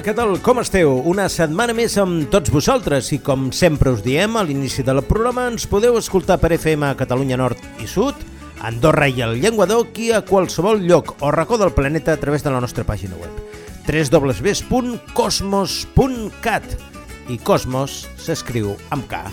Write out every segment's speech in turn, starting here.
Hola, què tal? Com esteu? Una setmana més amb tots vosaltres i com sempre us diem a l'inici del programa ens podeu escoltar per FM a Catalunya Nord i Sud, Andorra i el Llenguadoc i a qualsevol lloc o racó del planeta a través de la nostra pàgina web www.cosmos.cat i Cosmos s'escriu amb K.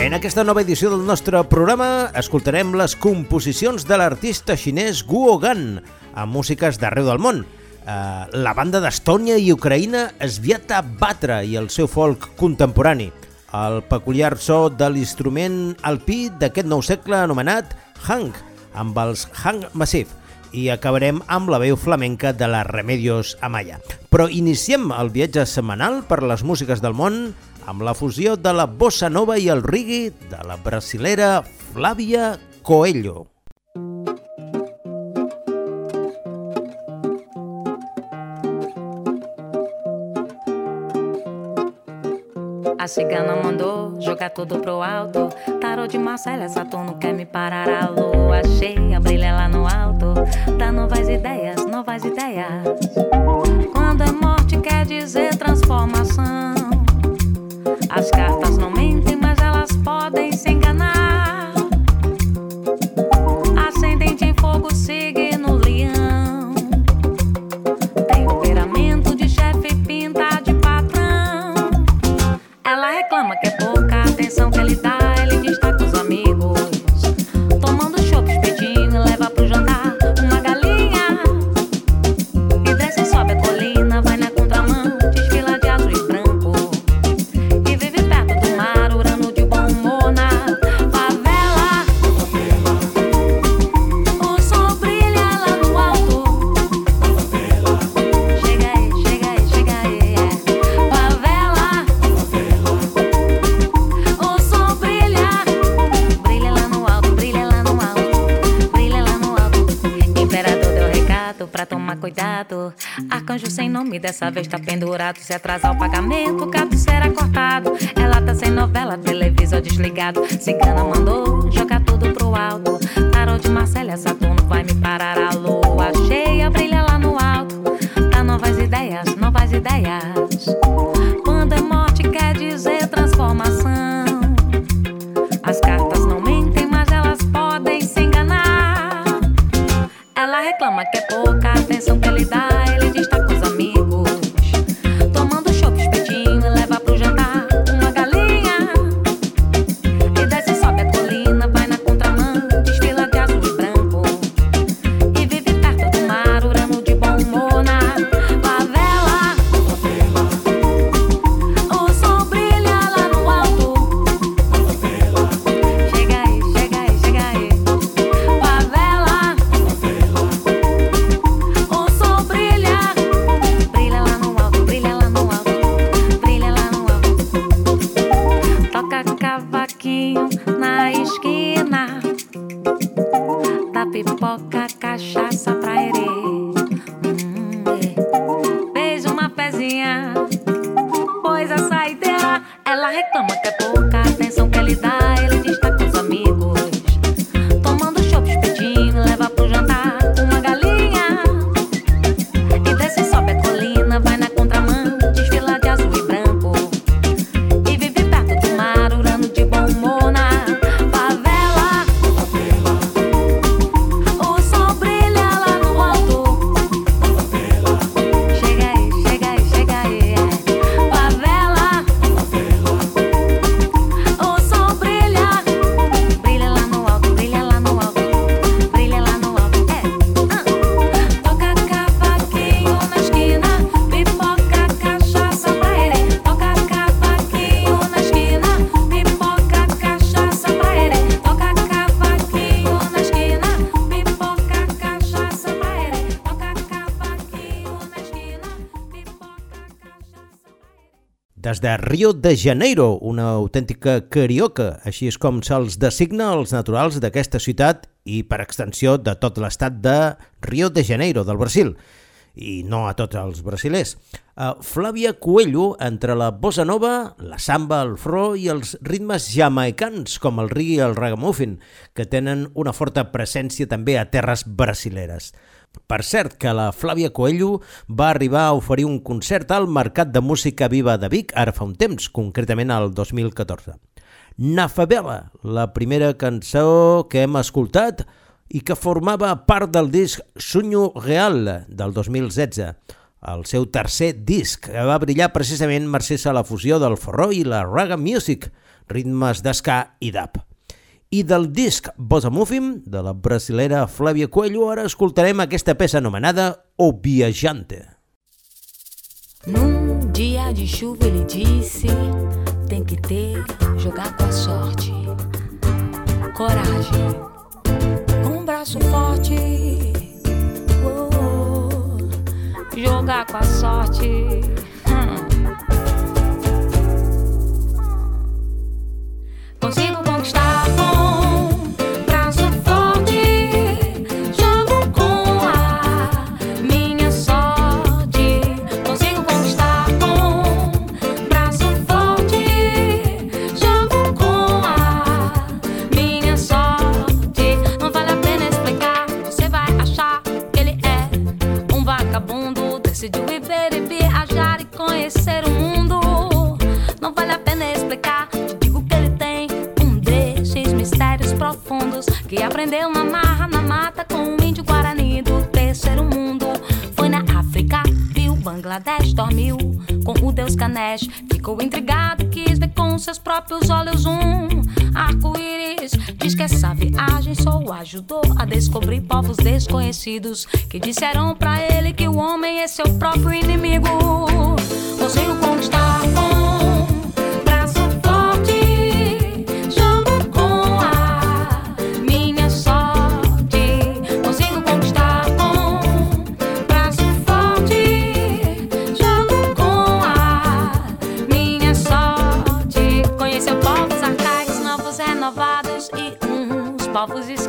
En aquesta nova edició del nostre programa escoltarem les composicions de l'artista xinès Guo Gan amb músiques d'arreu del món. Uh, la banda d'Estònia i Ucraïna Sviata Batra i el seu folk contemporani. El peculiar so de l'instrument alpí d'aquest nou segle anomenat Hang, amb els Hang Massive i acabarem amb la veu flamenca de la Remedios Amaya. Però iniciem el viatge setmanal per les músiques del món amb la fusió de la bossa nova i el reggae de la brasilera Flávia Coelho. A cigana mandou jogar tudo pro alto. Tarô de Marcela, Saturno quer me parar. A lua cheia, brilha lá no alto. Dá novas ideias, novas ideias. Quando é morte, quer dizer transformação. As cartas não pra tomar cuidado. Arcanjo sem nome, dessa vez tá pendurado. Se atrasar o pagamento, o gato será cortado. Ela tá sem novela, televisor desligado. Cigana mandou jogar tudo pro alto. Tarô de Marcélia, Saturno vai me parar. A lua cheia, brilha lá no alto. Dá novas ideias, novas ideias. então que dá. De Rio de Janeiro, una autèntica carioca, així és com se'ls designa els naturals d'aquesta ciutat i per extensió de tot l'estat de Rio de Janeiro, del Brasil, i no a tots els brasilers. Uh, Flàvia Coelho, entre la bossa nova, la samba, el fro i els ritmes jamaicans, com el reggae i el ragamuffin, que tenen una forta presència també a terres brasileres. Per cert, que la Flàvia Coelho va arribar a oferir un concert al Mercat de Música Viva de Vic ara fa un temps, concretament al 2014. Nafabela, la primera cançó que hem escoltat i que formava part del disc Sunyo Real del 2016, el seu tercer disc, que va brillar precisament mercès a la fusió del forró i la raga music, ritmes d'esca i dap. I del disc Bosa Muffin, de la brasilera Flávia Coelho, ara escoltarem aquesta peça anomenada O Viajante. Num dia de chuva ele disse Tem que ter, jogar com a sorte Coragem um braço forte oh, oh, Jogar com a sorte aprendeu na marra, na mata com um índio guarani do terceiro mundo. Foi na África, viu Bangladesh, dormiu com o deus Ganesh. Ficou intrigado, quis ver com seus próprios olhos um arco-íris. Diz que essa viagem só o ajudou a descobrir povos desconhecidos que disseram pra ele que o homem é seu próprio inimigo. Consigo conquistar povos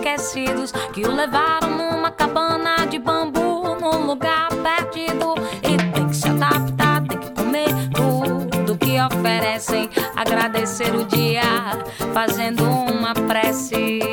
esquecidos que o levaram numa cabana de bambu num lugar perdido. E tem que se adaptar, tem que comer tudo que oferecem. Agradecer o dia fazendo uma prece.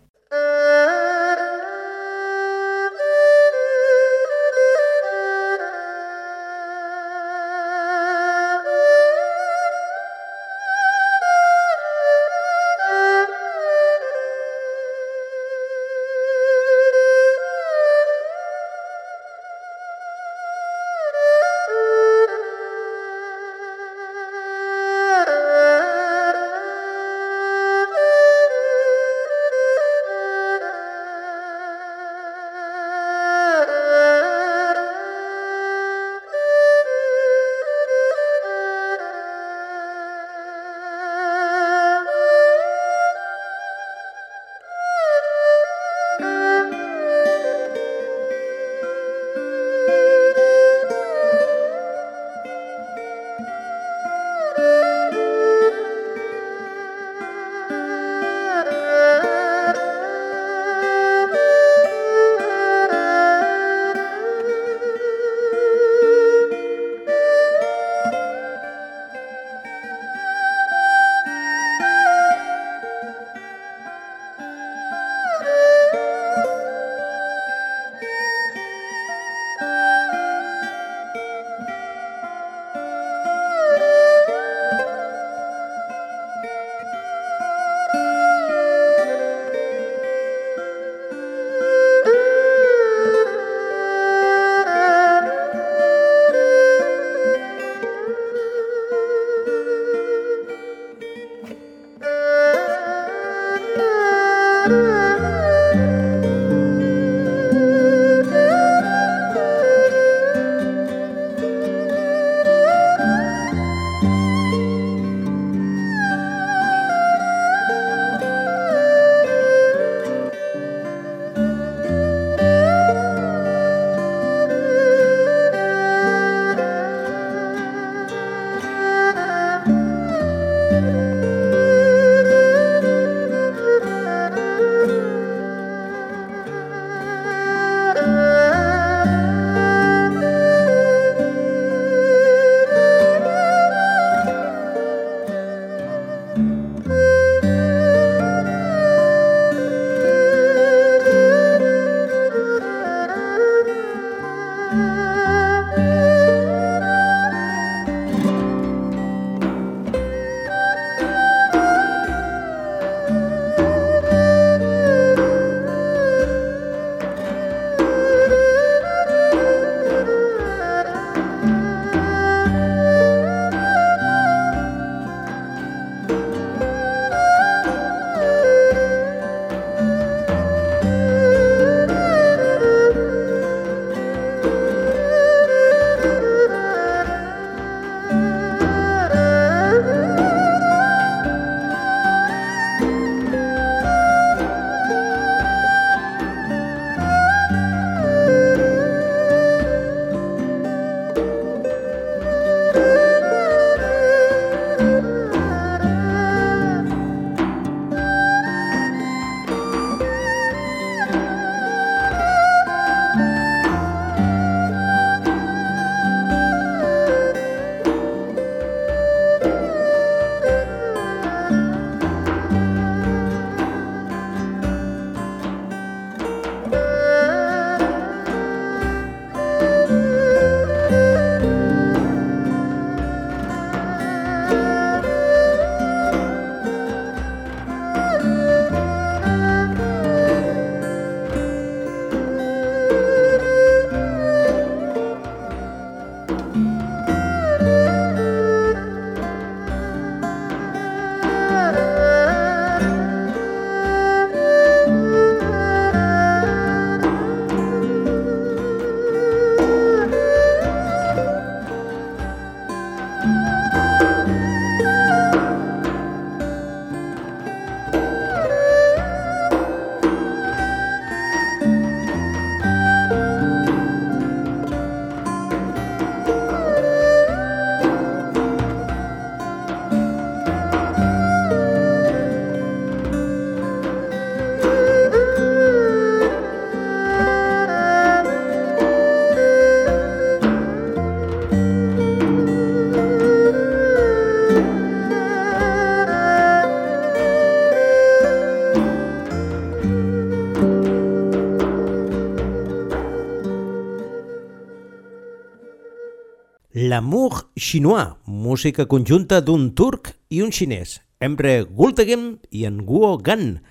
L'amour chinois, música conjunta d'un turc i un xinès, Emre Gultegem i en Guo Gan.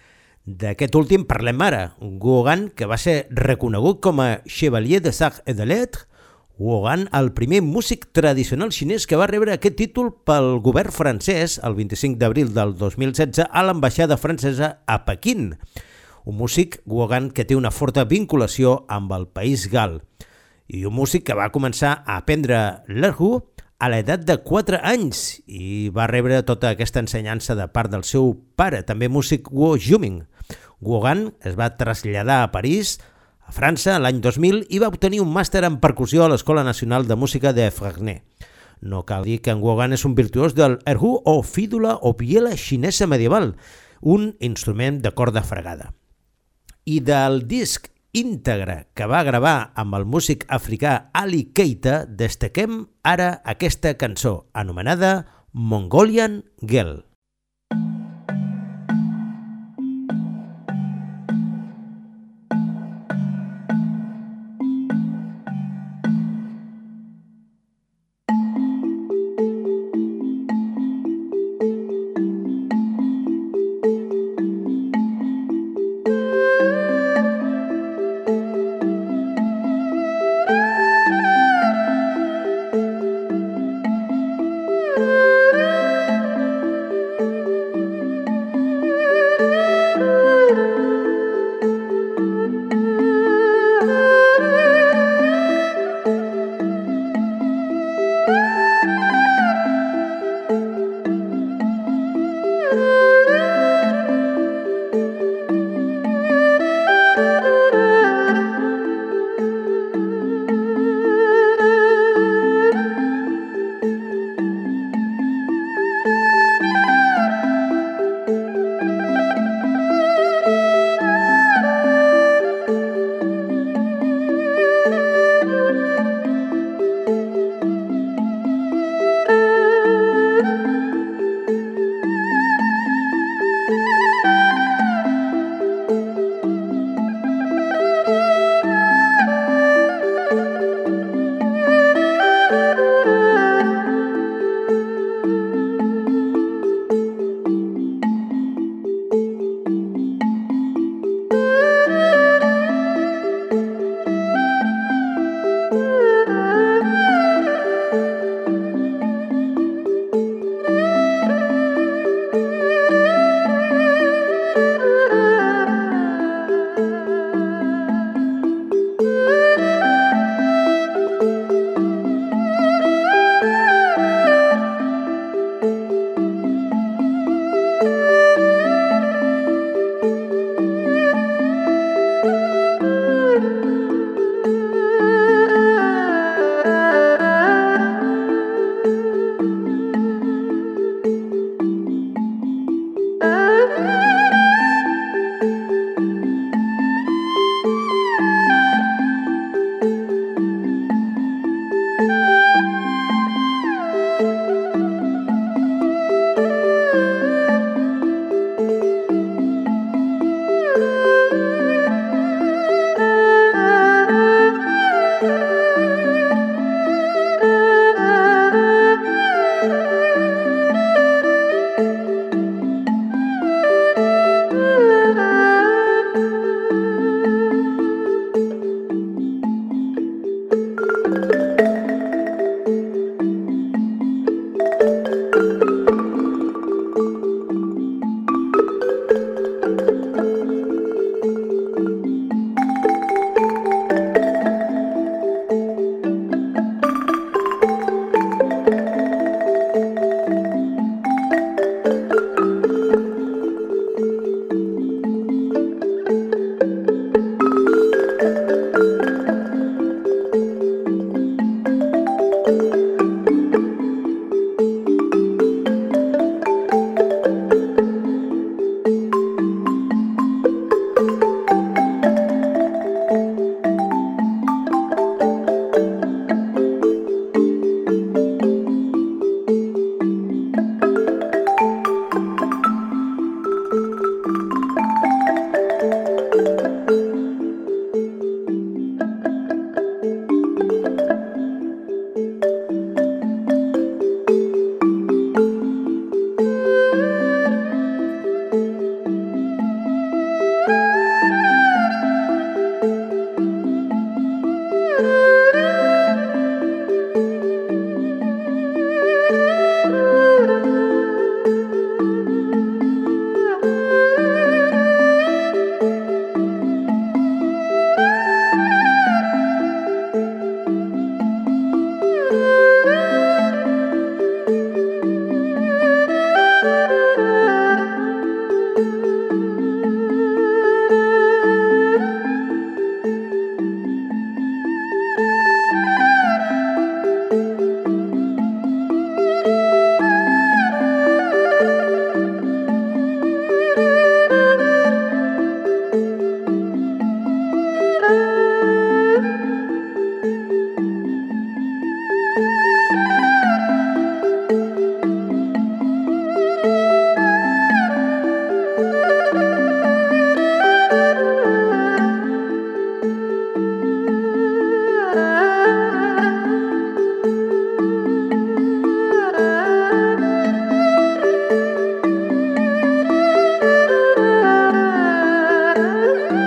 D'aquest últim parlem ara, Guo Gan, que va ser reconegut com a Chevalier de Sag et de Lettres, Guo Gan, el primer músic tradicional xinès que va rebre aquest títol pel govern francès el 25 d'abril del 2016 a l'ambaixada francesa a Pequín. Un músic, Guo Gan, que té una forta vinculació amb el país gal i un músic que va començar a aprendre l'erhu a l'edat de 4 anys i va rebre tota aquesta ensenyança de part del seu pare, també músic Guo Juming. Guo Gan es va traslladar a París, a França, l'any 2000 i va obtenir un màster en percussió a l'Escola Nacional de Música de Fresnay. No cal dir que en Guo Gan és un virtuós del erhu o fídula o biela xinesa medieval, un instrument de corda fregada. I del disc íntegre que va gravar amb el músic africà Ali Keita, destaquem ara aquesta cançó anomenada Mongolian Girl. Música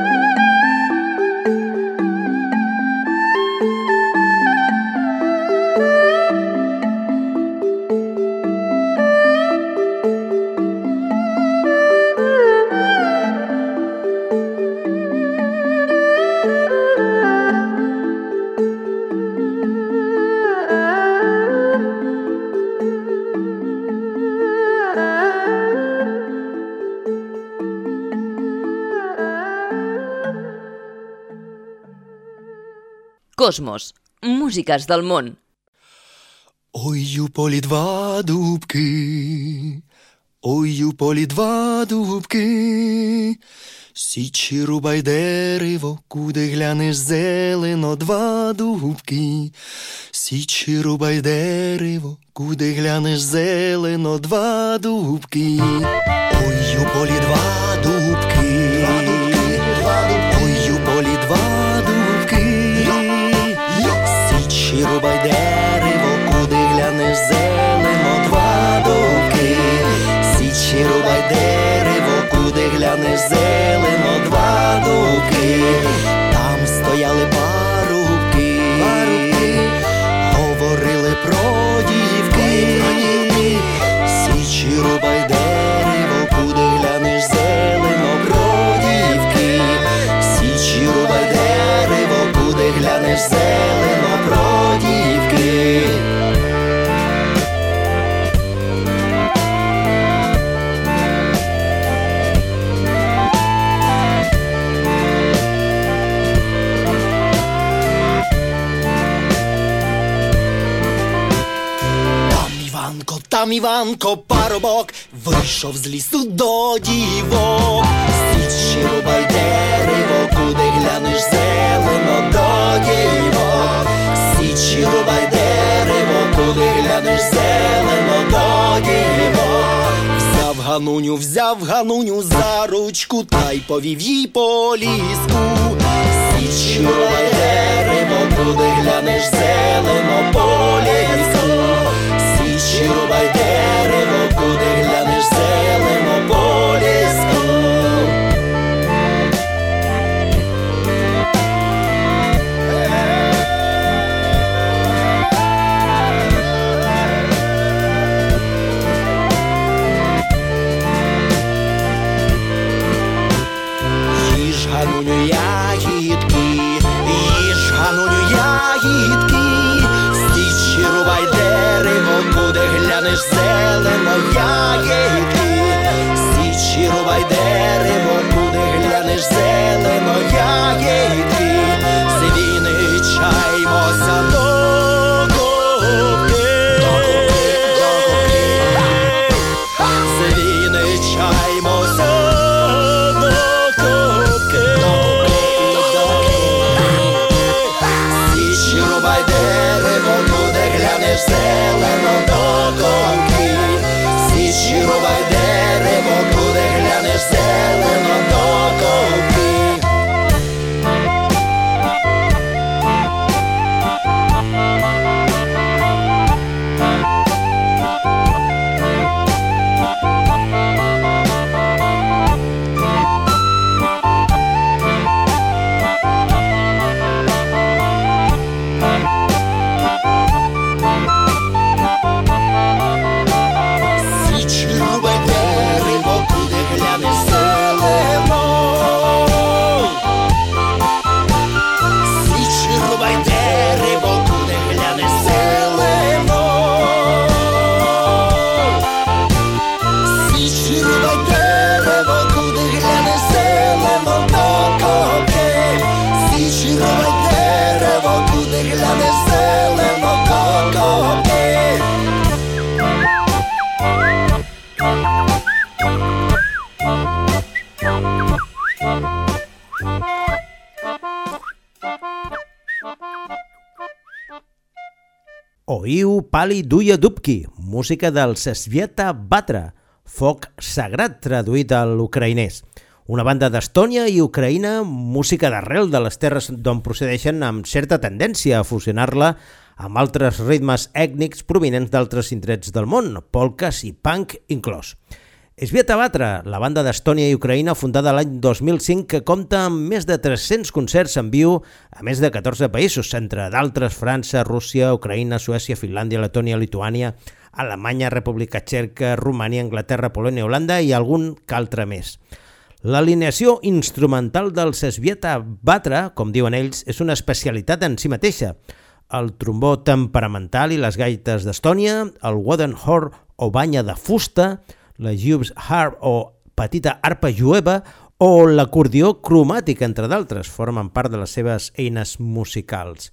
Cosmos. Músiques del món. Ой, у полі два дубки, ой, у полі два дубки, січі рубай дерево, куди глянеш зелено два дубки, січі рубай дерево, куди глянеш зелено два дубки, ой, у полі два там Іванко, парубок, вийшов з лісу до дівок. Січі рубай дерево, куди глянеш зелено до дівок. Січі рубай дерево, куди глянеш зелено до дівок. Взяв гануню, взяв гануню за ручку та й повів їй по ліску. Січі рубай дерево, куди глянеш зелено по ліску. Цілувай дерево, куди глянеш в зелено поліска. Ale moja jej Pali Duya Dubki, música del Sesvieta Batra, foc sagrat traduït a l'ucraïnès. Una banda d'Estònia i Ucraïna, música d'arrel de les terres d'on procedeixen amb certa tendència a fusionar-la amb altres ritmes ètnics provinents d'altres indrets del món, polques i punk inclòs. Esvieta Batra, la banda d'Estònia i Ucraïna fundada l'any 2005 que compta amb més de 300 concerts en viu a més de 14 països, entre d'altres França, Rússia, Ucraïna, Suècia, Finlàndia, Letònia, Lituània, Alemanya, República Txeca, Romania, Anglaterra, Polònia, Holanda i algun que altre més. L'alineació instrumental del Sesvieta Batra, com diuen ells, és una especialitat en si mateixa. El trombó temperamental i les gaites d'Estònia, el wooden horn o banya de fusta, la jubes harp o petita arpa jueva o l'acordió cromàtic, entre d'altres, formen part de les seves eines musicals.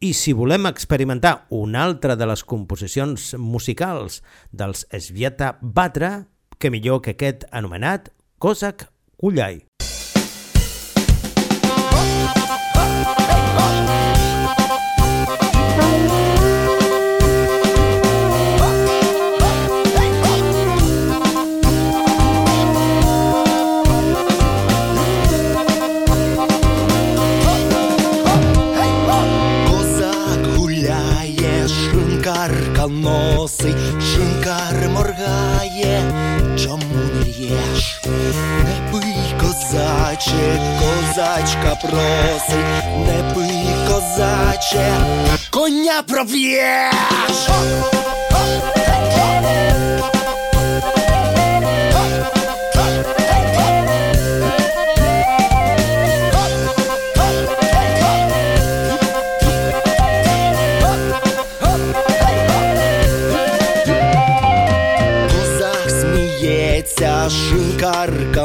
I si volem experimentar una altra de les composicions musicals dels Esvieta Batra, que millor que aquest anomenat Kozak Kullai. Козаче, козачка просить, не пий, козаче, коня проб'єш!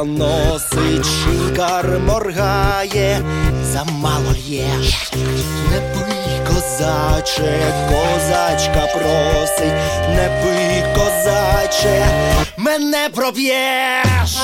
Носить, шинкар моргає, замало л'єш, не пий, козаче, козачка просить, не пий, козаче, мене проб'єш.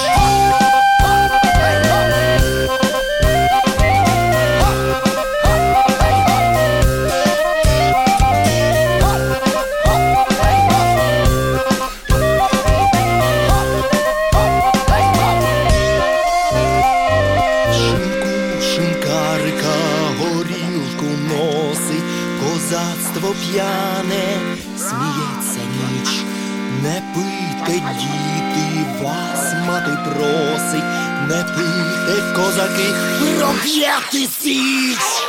той просить, не тихе козаки прокляти січ.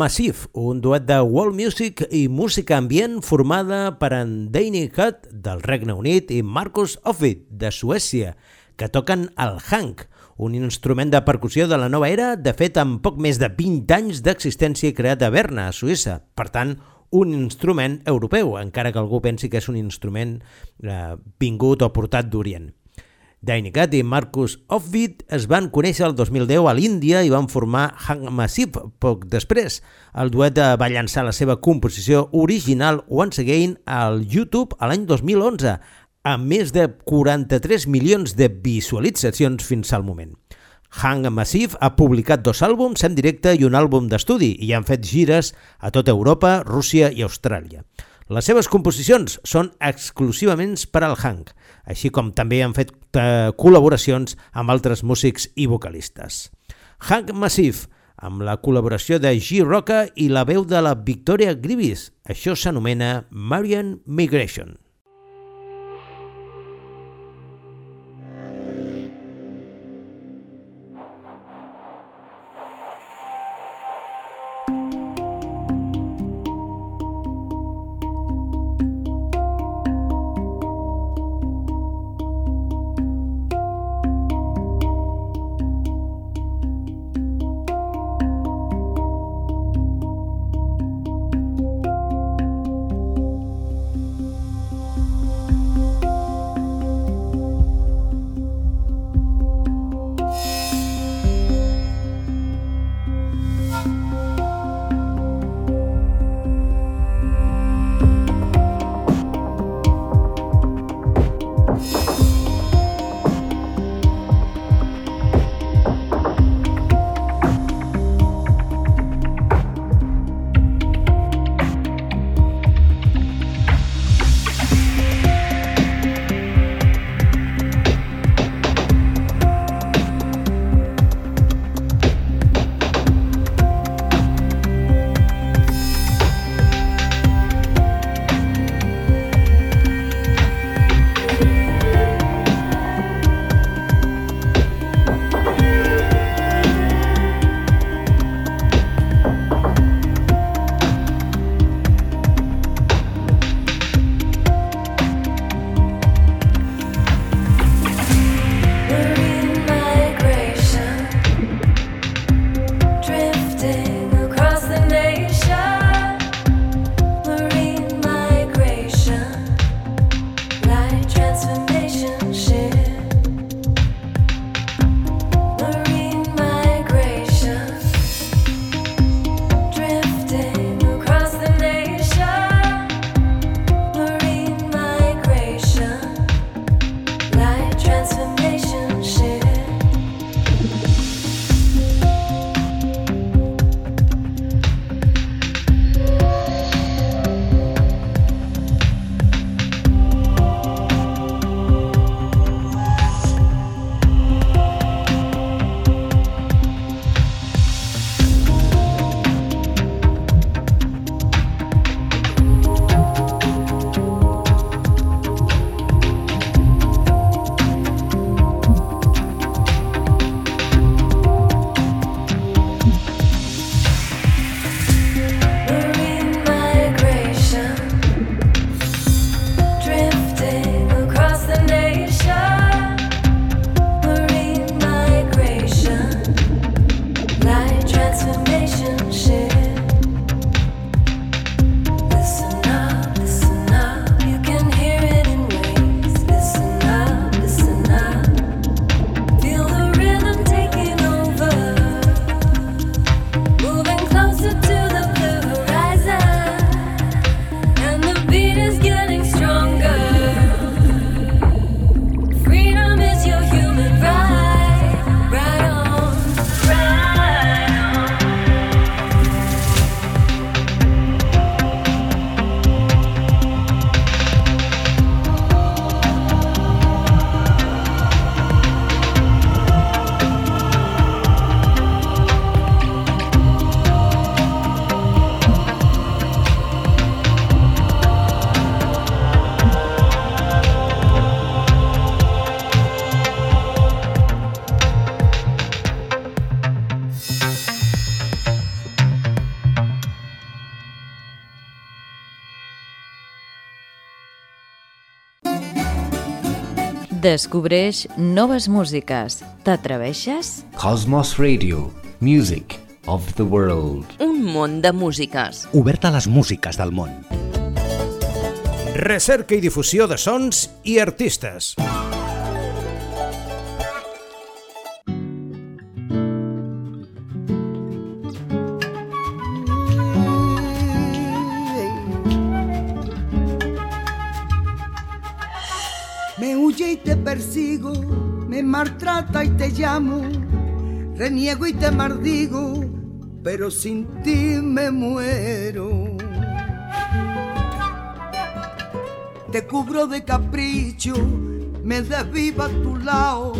Massive, un duet de world music i música ambient formada per en Danny Hutt del Regne Unit i Marcus Offit de Suècia, que toquen el Hank, un instrument de percussió de la nova era, de fet amb poc més de 20 anys d'existència creat a Berna, a Suïssa. Per tant, un instrument europeu, encara que algú pensi que és un instrument eh, vingut o portat d'Orient. Dainicat i Marcus Offbeat es van conèixer el 2010 a l'Índia i van formar Hang Massive poc després. El duet va llançar la seva composició original Once Again al YouTube a l'any 2011, amb més de 43 milions de visualitzacions fins al moment. Hang Massive ha publicat dos àlbums en directe i un àlbum d'estudi i han fet gires a tota Europa, Rússia i Austràlia. Les seves composicions són exclusivament per al Hank, així com també han fet eh, col·laboracions amb altres músics i vocalistes. Hank Massive, amb la col·laboració de G. Roca i la veu de la Victoria Grivis. Això s'anomena Marian Migration. Descobreix noves músiques. T'atreveixes? Cosmos Radio. Music of the world. Un món de músiques. Oberta a les músiques del món. Recerca i difusió de sons i artistes. Persigo, me maltrata y te llamo, reniego y te maldigo, pero sin ti me muero. Te cubro de capricho, me desvivo a tu lado,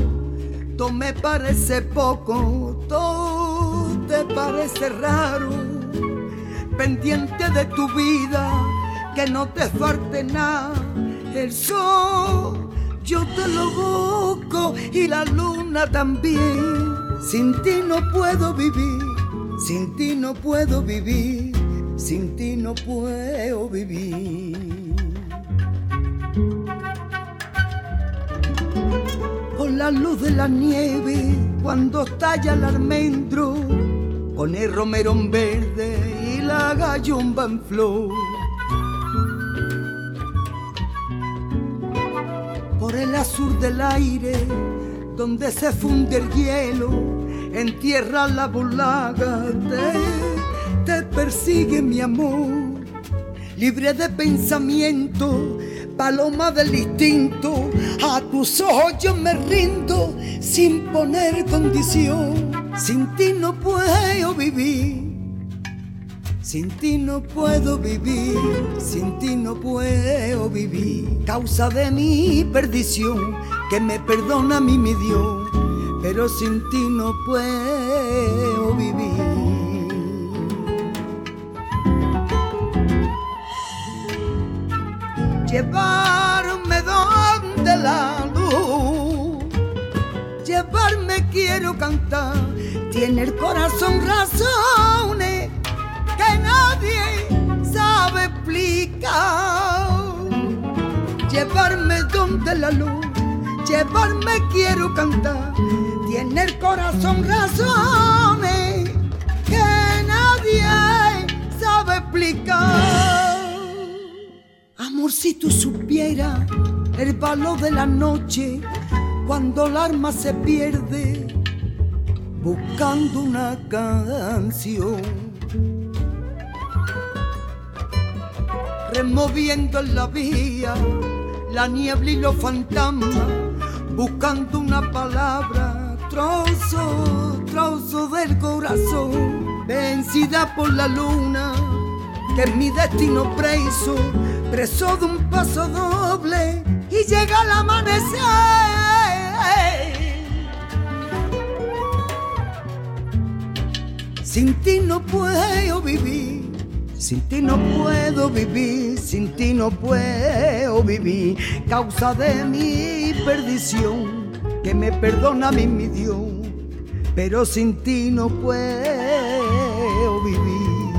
todo me parece poco, todo te parece raro, pendiente de tu vida, que no te falte nada, el sol yo te lo busco y la luna también. Sin ti no puedo vivir, sin ti no puedo vivir, sin ti no puedo vivir. Con la luz de la nieve, cuando estalla el almendro, con el romero en verde y la gallumba en flor. El azul del aire, donde se funde el hielo, en tierra la bolaga te, te persigue mi amor, libre de pensamiento, paloma del instinto, a tus ojos yo me rindo sin poner condición, sin ti no puedo vivir. Sin ti no puedo vivir, sin ti no puedo vivir. Causa de mi perdición, que me perdona mi mi Dios, pero sin ti no puedo vivir. Llevarme donde la luz, llevarme quiero cantar, tiene el corazón razones nadie sabe explicar. Llevarme donde la luz, llevarme quiero cantar. Tiene el corazón razones que nadie sabe explicar. Amor, si tú supieras el valor de la noche, cuando el alma se pierde buscando una canción. Removiendo en la vía la niebla y los fantasmas, buscando una palabra, trozo, trozo del corazón, vencida por la luna, que es mi destino preso, preso de un paso doble y llega el amanecer. Sin ti no puedo vivir. Sin ti no puedo vivir, sin ti no puedo vivir, causa de mi perdición, que me perdona mi, Dios, pero sin ti no puedo vivir.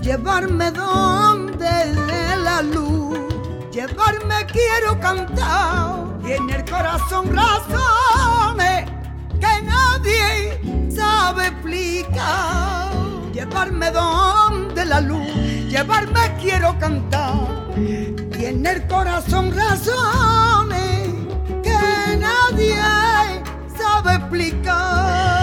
Llevarme donde la luz, llevarme quiero cantar, en el corazón razones que nadie sabe explicar. Llevarme donde la luz, llevarme quiero cantar. Tiene el corazón razones que nadie sabe explicar.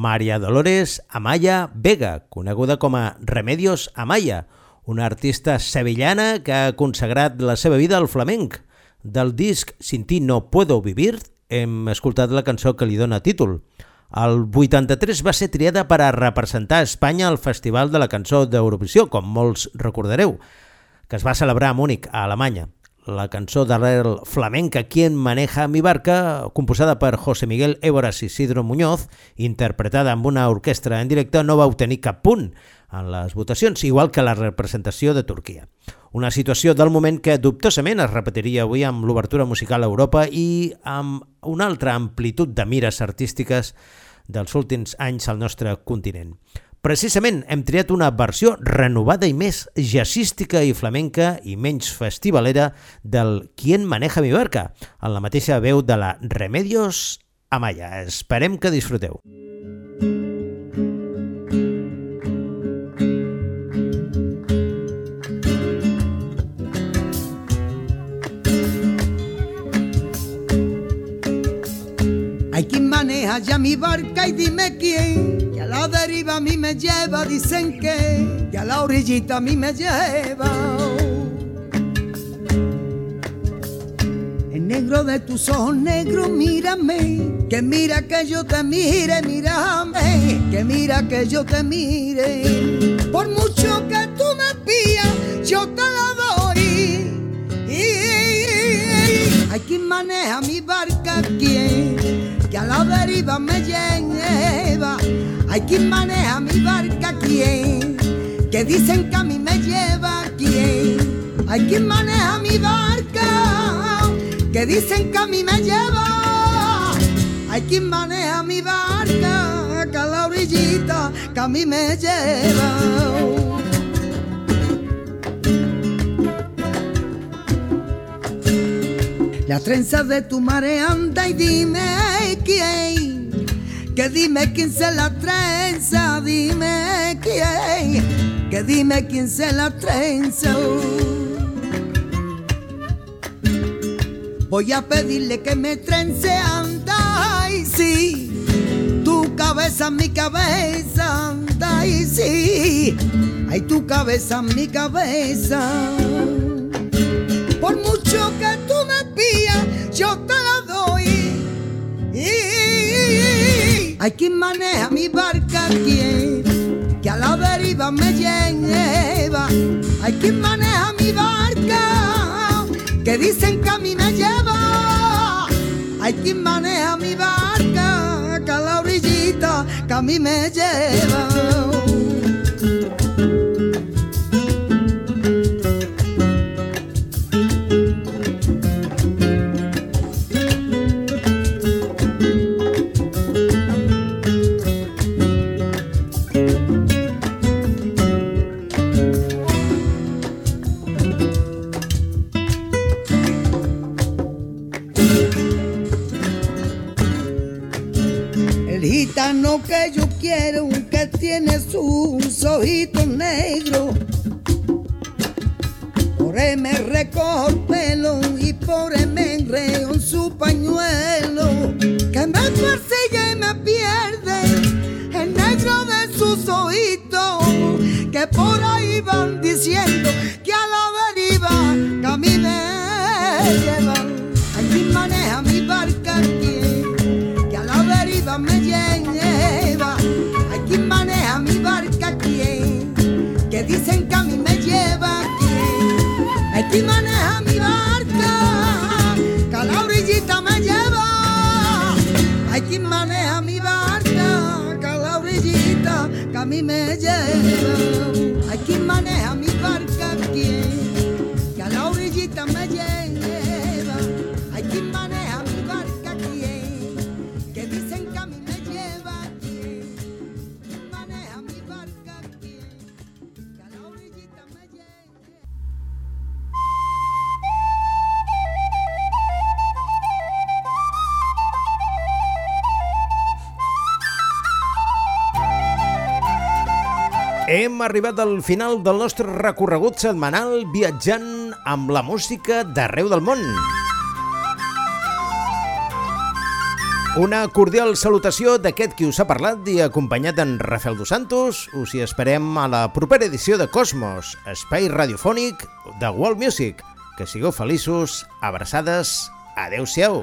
Maria Dolores Amaya Vega, coneguda com a Remedios Amaya, una artista sevillana que ha consagrat la seva vida al flamenc. Del disc Sin ti no puedo vivir hem escoltat la cançó que li dona títol. El 83 va ser triada per a representar Espanya al Festival de la Cançó d'Eurovisió, com molts recordareu, que es va celebrar a Múnich, a Alemanya. La cançó d'arrel flamenca Quien maneja mi barca, composada per José Miguel Éboras i Isidro Muñoz, interpretada amb una orquestra en directe, no va obtenir cap punt en les votacions, igual que la representació de Turquia. Una situació del moment que dubtosament es repetiria avui amb l'obertura musical a Europa i amb una altra amplitud de mires artístiques dels últims anys al nostre continent. Precisament hem triat una versió renovada i més jazzística i flamenca i menys festivalera del Quien maneja mi barca, en la mateixa veu de la Remedios Amaya. Esperem que disfruteu. Hay quien maneja ya mi barca y dime quién. Que a la deriva a mí me lleva, dicen que. Que a la orillita a mí me lleva. El negro de tus ojos negros, mírame. Que mira que yo te mire, mírame. Que mira que yo te mire. Por mucho que tú me pillas, yo te la doy. Hay quien maneja mi barca, ¿quién? Que a la deriva me lleva. Hay quien maneja mi barca, ¿quién? Que dicen que a mí me lleva, ¿quién? Hay quien maneja mi barca, que dicen que a mí me lleva. Hay quien maneja mi barca, que a la orillita, que a mí me lleva. La trenza de tu mare anda y dime quién, que dime quién se la trenza, dime quién, que dime quién se la trenza. Voy a pedirle que me trence, anda y sí, tu cabeza mi cabeza, anda y sí, ay tu cabeza mi cabeza. Por mucho que yo te la doy. Hay quien maneja mi barca, quien que a la deriva me lleva. Hay quien maneja mi barca, que dicen que a mí me lleva. Hay quien maneja mi barca, que a la orillita, que a mí me lleva. Tiene sus ojitos negros. Por él me recojo el pelo y por él me en su pañuelo. Que me persigue y me pierde el negro de sus ojitos. Que por ahí van diciendo Primane hami arribat al final del nostre recorregut setmanal viatjant amb la música d'arreu del món. Una cordial salutació d'aquest qui us ha parlat i acompanyat en Rafael Dos Santos. Us hi esperem a la propera edició de Cosmos, espai radiofònic de World Music. Que sigueu feliços, abraçades, adeu-siau.